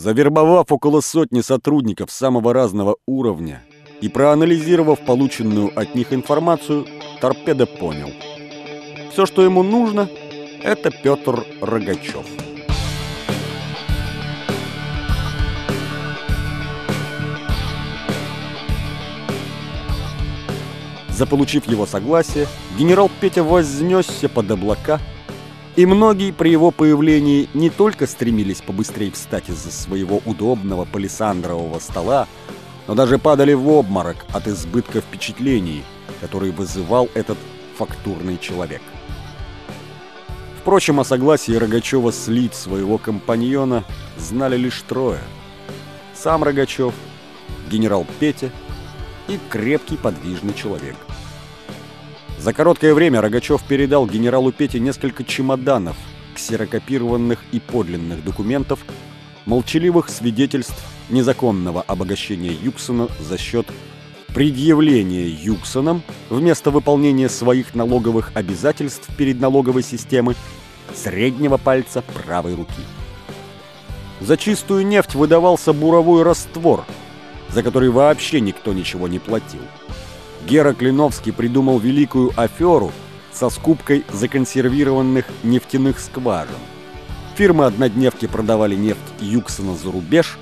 Завербовав около сотни сотрудников самого разного уровня и проанализировав полученную от них информацию, Торпедо понял. Все, что ему нужно, это Петр Рогачев. Заполучив его согласие, генерал Петя вознесся под облака, и многие при его появлении не только стремились побыстрее встать из-за своего удобного палисандрового стола, но даже падали в обморок от избытка впечатлений, который вызывал этот фактурный человек. Впрочем, о согласии Рогачева слить своего компаньона знали лишь трое. Сам Рогачев, генерал Петя и крепкий подвижный человек. За короткое время Рогачев передал генералу Пете несколько чемоданов, ксерокопированных и подлинных документов, молчаливых свидетельств незаконного обогащения Юксона за счет предъявления Юксоном вместо выполнения своих налоговых обязательств перед налоговой системой среднего пальца правой руки. За чистую нефть выдавался буровой раствор, за который вообще никто ничего не платил. Гера Клиновский придумал великую аферу со скупкой законсервированных нефтяных скважин. Фирмы-однодневки продавали нефть Юксона за рубеж,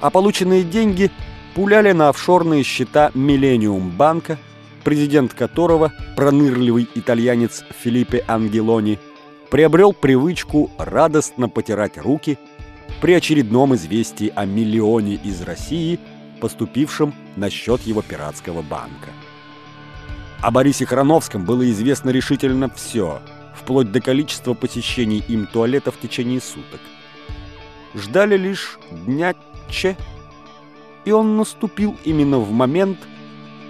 а полученные деньги пуляли на офшорные счета Миллениум банка, президент которого, пронырливый итальянец Филиппе Ангелони, приобрел привычку радостно потирать руки при очередном известии о миллионе из России, поступившем на счет его пиратского банка. О Борисе Храновском было известно решительно все, вплоть до количества посещений им туалета в течение суток. Ждали лишь дня Че, и он наступил именно в момент,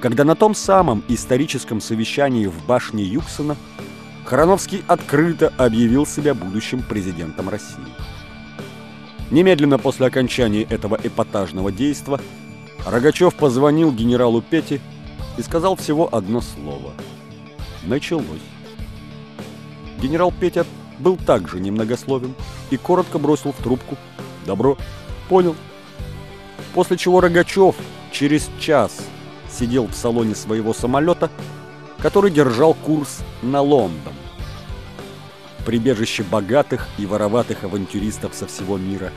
когда на том самом историческом совещании в башне Юксона Храновский открыто объявил себя будущим президентом России. Немедленно после окончания этого эпатажного действа Рогачев позвонил генералу Пете и сказал всего одно слово. Началось. Генерал Петя был также немногословен и коротко бросил в трубку «Добро, понял». После чего Рогачев через час сидел в салоне своего самолета, который держал курс на Лондон. Прибежище богатых и вороватых авантюристов со всего мира.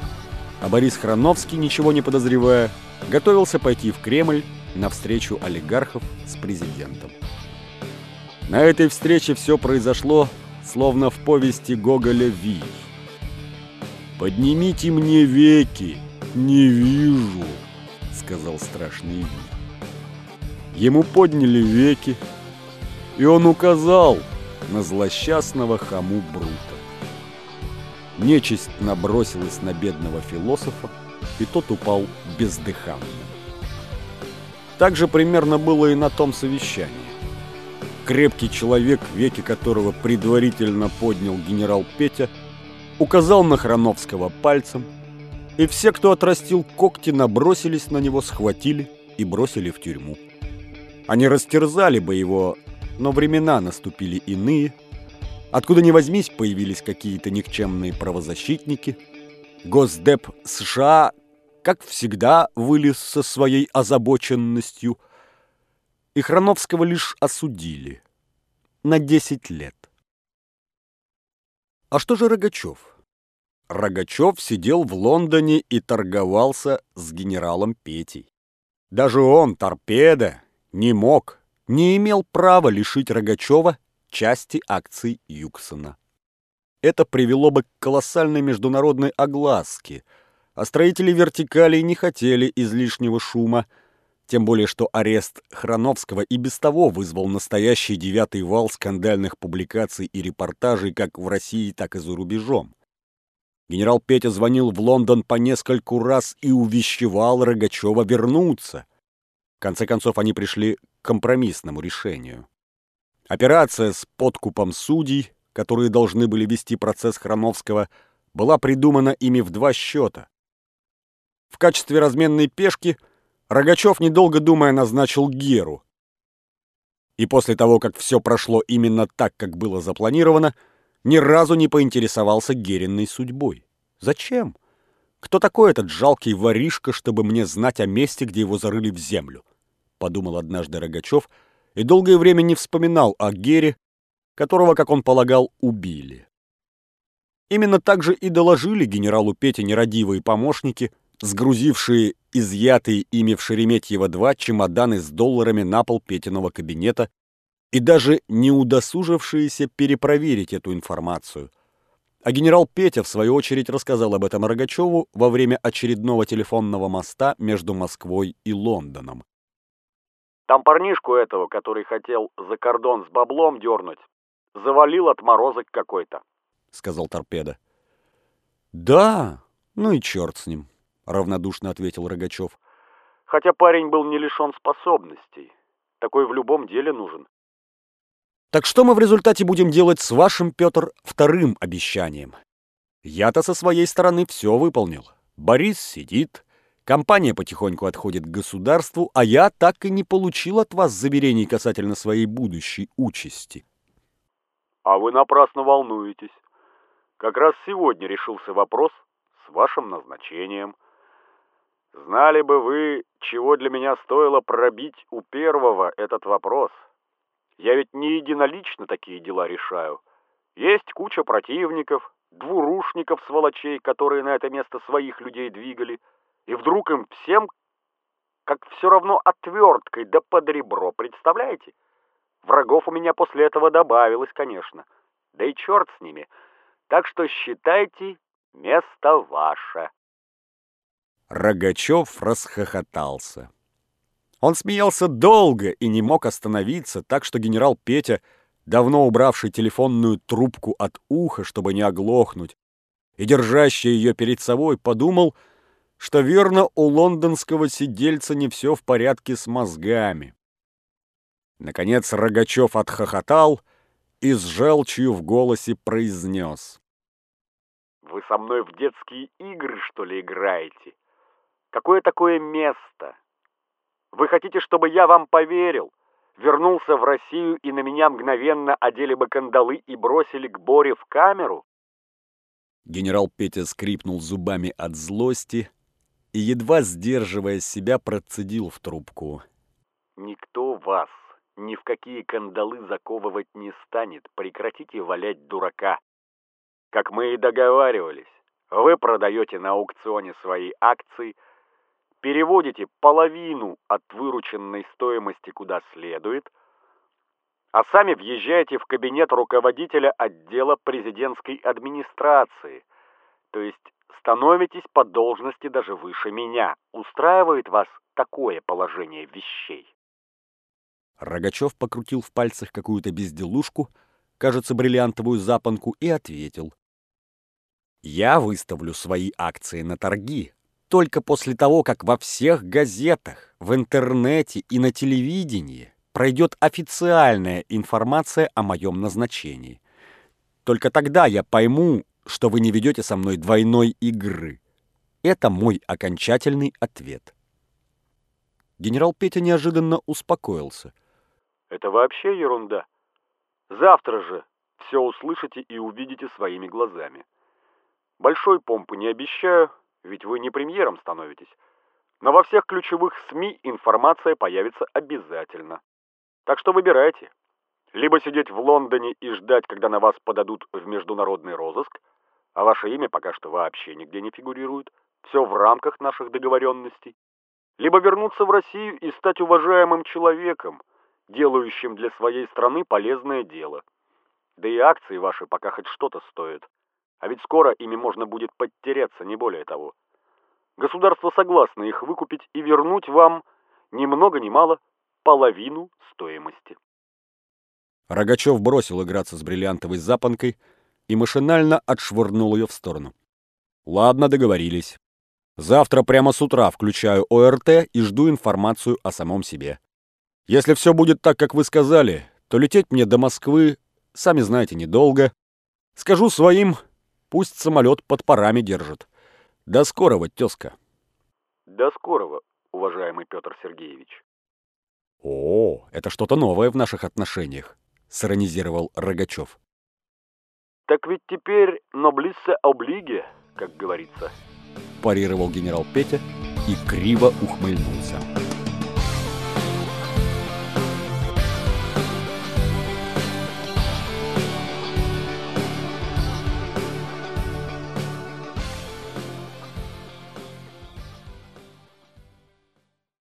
А Борис Храновский, ничего не подозревая, готовился пойти в Кремль на встречу олигархов с президентом. На этой встрече все произошло, словно в повести Гоголя «Ви». «Поднимите мне веки, не вижу», — сказал страшный Ви. Ему подняли веки, и он указал на злосчастного хаму Брута. Нечисть набросилась на бедного философа, и тот упал бездыханным. Так же примерно было и на том совещании. Крепкий человек, веки которого предварительно поднял генерал Петя, указал на Храновского пальцем, и все, кто отрастил когти, набросились на него, схватили и бросили в тюрьму. Они растерзали бы его, но времена наступили иные. Откуда ни возьмись, появились какие-то никчемные правозащитники. Госдеп США как всегда, вылез со своей озабоченностью, и Храновского лишь осудили на 10 лет. А что же Рогачев? Рогачев сидел в Лондоне и торговался с генералом Петей. Даже он, торпеда, не мог, не имел права лишить Рогачева части акций Юксона. Это привело бы к колоссальной международной огласке – а строители вертикалей не хотели излишнего шума, тем более что арест Храновского и без того вызвал настоящий девятый вал скандальных публикаций и репортажей как в России, так и за рубежом. Генерал Петя звонил в Лондон по нескольку раз и увещевал Рогачева вернуться. В конце концов, они пришли к компромиссному решению. Операция с подкупом судей, которые должны были вести процесс Храновского, была придумана ими в два счета. В качестве разменной пешки Рогачев, недолго думая, назначил Геру. И после того, как все прошло именно так, как было запланировано, ни разу не поинтересовался Геринной судьбой. Зачем? Кто такой этот жалкий воришка, чтобы мне знать о месте, где его зарыли в землю? Подумал однажды Рогачев и долгое время не вспоминал о Гере, которого, как он полагал, убили. Именно так же и доложили генералу Пете нерадивые помощники, сгрузившие изъятые ими в Шереметьево-2 чемоданы с долларами на пол Петиного кабинета и даже не удосужившиеся перепроверить эту информацию – а генерал Петя, в свою очередь, рассказал об этом Рогачеву во время очередного телефонного моста между Москвой и Лондоном. Там парнишку этого, который хотел за кордон с баблом дернуть, завалил отморозок какой-то, — сказал Торпеда. Да, ну и черт с ним, — равнодушно ответил Рогачев. Хотя парень был не лишен способностей. Такой в любом деле нужен. Так что мы в результате будем делать с вашим, Петр, вторым обещанием? Я-то со своей стороны все выполнил. Борис сидит, компания потихоньку отходит к государству, а я так и не получил от вас заверений касательно своей будущей участи. А вы напрасно волнуетесь. Как раз сегодня решился вопрос с вашим назначением. Знали бы вы, чего для меня стоило пробить у первого этот вопрос — я ведь не единолично такие дела решаю. Есть куча противников, двурушников, сволочей, которые на это место своих людей двигали, и вдруг им всем как все равно отверткой да под ребро, представляете? Врагов у меня после этого добавилось, конечно. Да и черт с ними. Так что считайте, место ваше. Рогачев расхохотался. Он смеялся долго и не мог остановиться, так что генерал Петя, давно убравший телефонную трубку от уха, чтобы не оглохнуть, и держащий ее перед собой, подумал, что верно у лондонского сидельца не все в порядке с мозгами. Наконец Рогачев отхохотал и с желчью в голосе произнес. «Вы со мной в детские игры, что ли, играете? Какое такое место? Вы хотите, чтобы я вам поверил? Вернулся в Россию и на меня мгновенно одели бы кандалы и бросили к Боре в камеру? Генерал Петя скрипнул зубами от злости и, едва сдерживая себя, процедил в трубку. «Никто вас ни в какие кандалы заковывать не станет. Прекратите валять дурака. Как мы и договаривались, вы продаете на аукционе свои акции – переводите половину от вырученной стоимости куда следует, а сами въезжаете в кабинет руководителя отдела президентской администрации, то есть становитесь по должности даже выше меня. Устраивает вас такое положение вещей? Рогачев покрутил в пальцах какую-то безделушку, кажется, бриллиантовую запонку, и ответил. «Я выставлю свои акции на торги, только после того, как во всех газетах, в интернете и на телевидении пройдет официальная информация о моем назначении. Только тогда я пойму, что вы не ведете со мной двойной игры. Это мой окончательный ответ. Генерал Петя неожиданно успокоился. Это вообще ерунда. Завтра же все услышите и увидите своими глазами. Большой помпы не обещаю, ведь вы не премьером становитесь. Но во всех ключевых СМИ информация появится обязательно. Так что выбирайте. Либо сидеть в Лондоне и ждать, когда на вас подадут в международный розыск, а ваше имя пока что вообще нигде не фигурирует, все в рамках наших договоренностей, либо вернуться в Россию и стать уважаемым человеком, делающим для своей страны полезное дело. Да и акции ваши пока хоть что-то стоят. А ведь скоро ими можно будет подтереться, не более того. Государство согласно их выкупить и вернуть вам ни много ни мало половину стоимости. Рогачев бросил играться с бриллиантовой запонкой и машинально отшвырнул ее в сторону. Ладно, договорились. Завтра прямо с утра включаю ОРТ и жду информацию о самом себе. Если все будет так, как вы сказали, то лететь мне до Москвы, сами знаете, недолго. Скажу своим, Пусть самолет под парами держит. До скорого, тезка. До скорого, уважаемый Петр Сергеевич. О, это что-то новое в наших отношениях, сиронизировал Рогачев. Так ведь теперь ноблиссе облиге, как говорится. парировал генерал Петя и криво ухмыльнулся.